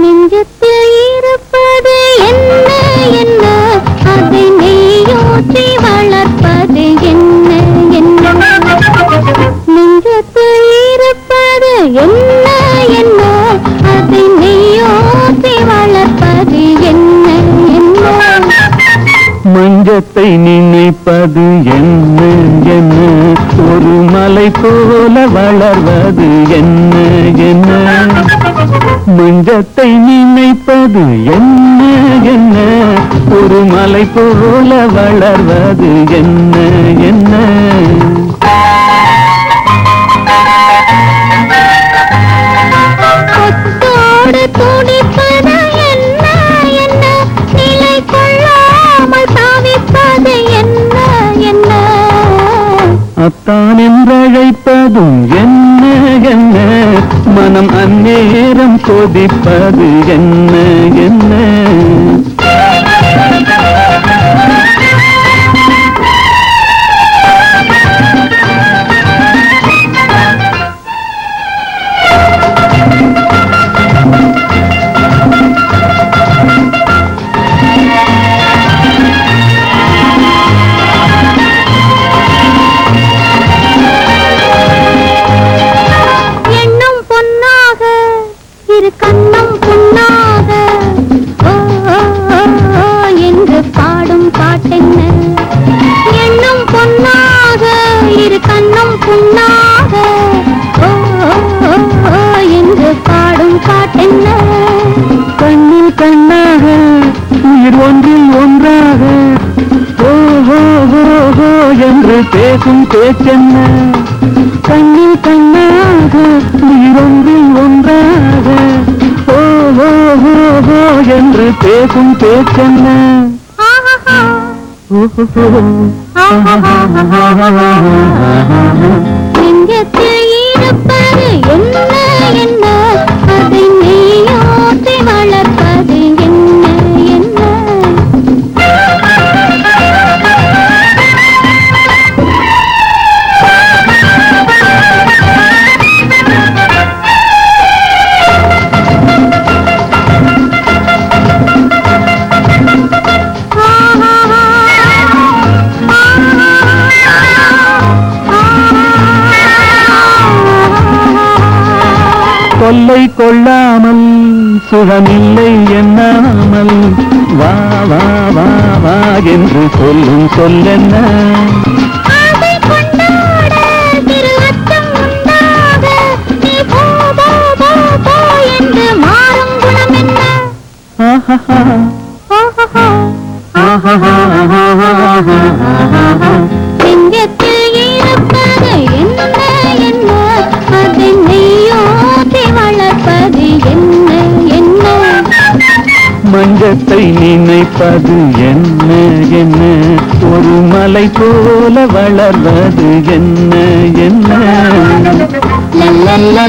நெஞ்சத்தில் இருப்பது என்ன என்ன? அதை நீ உலகத்தை நினைப்பது என்ன? என்ன? ஒரு மலை போல வளர்வது என்ன? என்ன? நெஞ்சத்தை நினைப்பது என்ன? என்ன? ஒரு மலை போல வளர்வது என்ன? முத்தான் என்றழைப்பதும் என்ன என்ன? மனம் அந்நேரம் கொதிப்பது என்ன என்ன? உயிர் ஒன்றில் ஒன்றாக. ஓஹோ என்று பேசும் பேச்சென்ன. கண்ணில் கண்ணாக உயிர் ஒன்றில் ஒன்றாக. ஓஹோ என்று பேசும் பேச்சென்ன. ஓஹோ தொல்லை கொள்ளாமல் சுகமில்லை என்னாமல் வா வா வா வா என்று சொல்லும் சொல்லென்ன? ஆஹா ஆஹா ஆஹா ஆஹா ஆஹா உலகத்தை நினைப்பது என்ன என்ன ஒரு மலை போல வளர்வது என்ன என்ன லல்ல